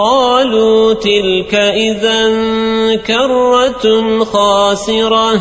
قالوا تلك إذا كرة خاسرة.